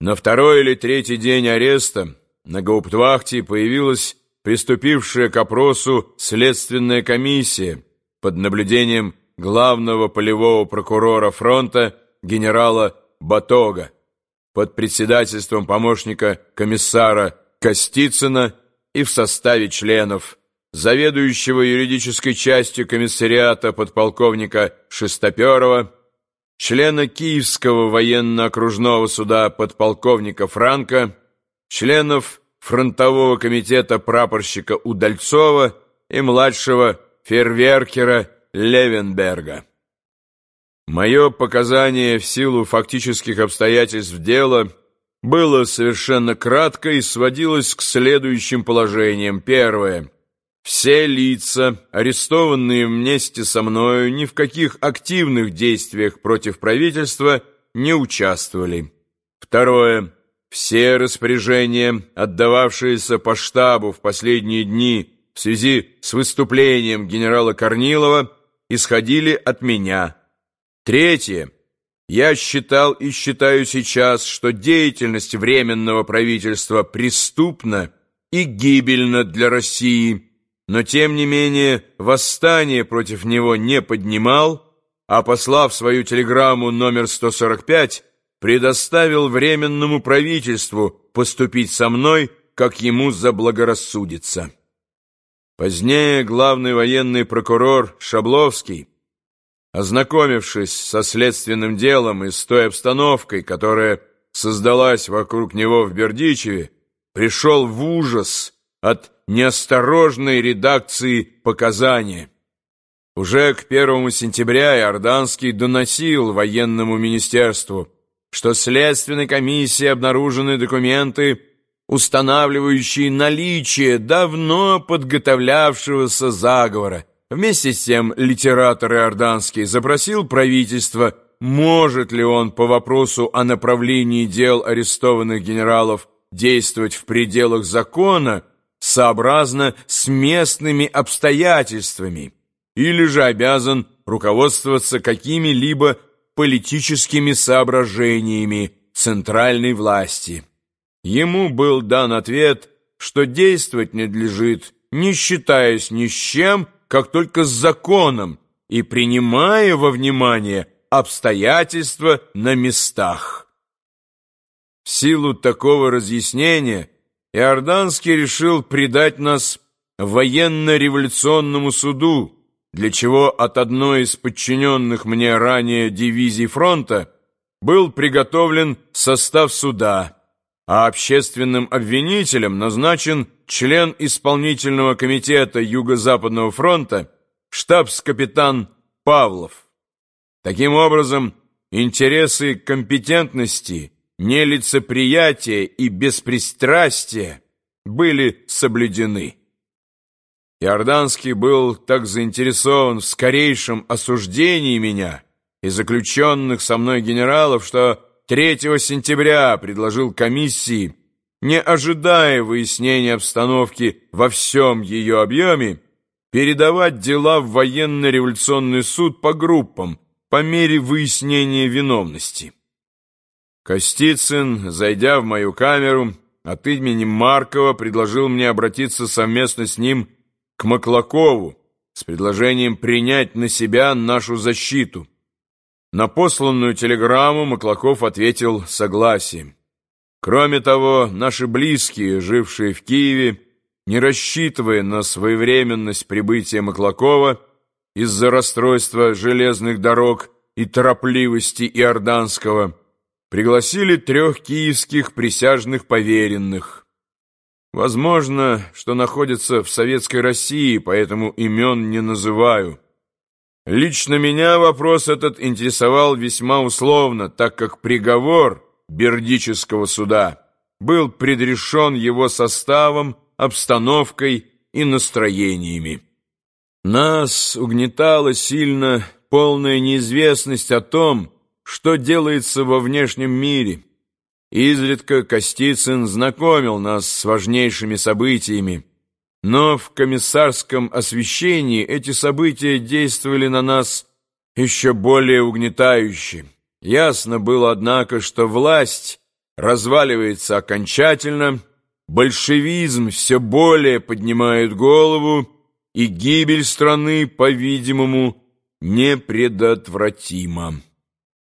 На второй или третий день ареста на гауптвахте появилась приступившая к опросу следственная комиссия под наблюдением главного полевого прокурора фронта генерала Батога под председательством помощника комиссара Костицына и в составе членов заведующего юридической частью комиссариата подполковника Шестоперова, члена Киевского военно-окружного суда подполковника Франка, членов фронтового комитета прапорщика Удальцова и младшего фейерверкера Левенберга. Мое показание в силу фактических обстоятельств дела было совершенно кратко и сводилось к следующим положениям. Первое. Все лица, арестованные вместе со мною, ни в каких активных действиях против правительства не участвовали. Второе. Все распоряжения, отдававшиеся по штабу в последние дни в связи с выступлением генерала Корнилова, исходили от меня. Третье. Я считал и считаю сейчас, что деятельность Временного правительства преступна и гибельна для России – но тем не менее восстание против него не поднимал, а, послав свою телеграмму номер 145, предоставил Временному правительству поступить со мной, как ему заблагорассудится. Позднее главный военный прокурор Шабловский, ознакомившись со следственным делом и с той обстановкой, которая создалась вокруг него в Бердичеве, пришел в ужас от неосторожной редакции показания. Уже к первому сентября Иорданский доносил военному министерству, что следственной комиссии обнаружены документы, устанавливающие наличие давно подготовлявшегося заговора. Вместе с тем литератор Иорданский запросил правительство, может ли он по вопросу о направлении дел арестованных генералов действовать в пределах закона, сообразно с местными обстоятельствами или же обязан руководствоваться какими-либо политическими соображениями центральной власти. Ему был дан ответ, что действовать надлежит, не считаясь ни с чем, как только с законом и принимая во внимание обстоятельства на местах. В силу такого разъяснения Иорданский решил предать нас военно-революционному суду, для чего от одной из подчиненных мне ранее дивизий фронта был приготовлен состав суда, а общественным обвинителем назначен член исполнительного комитета Юго-Западного фронта штабс-капитан Павлов. Таким образом, интересы компетентности – нелицеприятие и беспристрастие были соблюдены. Иорданский был так заинтересован в скорейшем осуждении меня и заключенных со мной генералов, что 3 сентября предложил комиссии, не ожидая выяснения обстановки во всем ее объеме, передавать дела в военно-революционный суд по группам по мере выяснения виновности. Костицын, зайдя в мою камеру, от имени Маркова предложил мне обратиться совместно с ним к Маклакову с предложением принять на себя нашу защиту. На посланную телеграмму Маклаков ответил согласием. Кроме того, наши близкие, жившие в Киеве, не рассчитывая на своевременность прибытия Маклакова из-за расстройства железных дорог и торопливости Иорданского, пригласили трех киевских присяжных поверенных. Возможно, что находятся в Советской России, поэтому имен не называю. Лично меня вопрос этот интересовал весьма условно, так как приговор Бердического суда был предрешен его составом, обстановкой и настроениями. Нас угнетала сильно полная неизвестность о том, что делается во внешнем мире. Изредка Костицын знакомил нас с важнейшими событиями, но в комиссарском освещении эти события действовали на нас еще более угнетающе. Ясно было, однако, что власть разваливается окончательно, большевизм все более поднимает голову, и гибель страны, по-видимому, непредотвратима.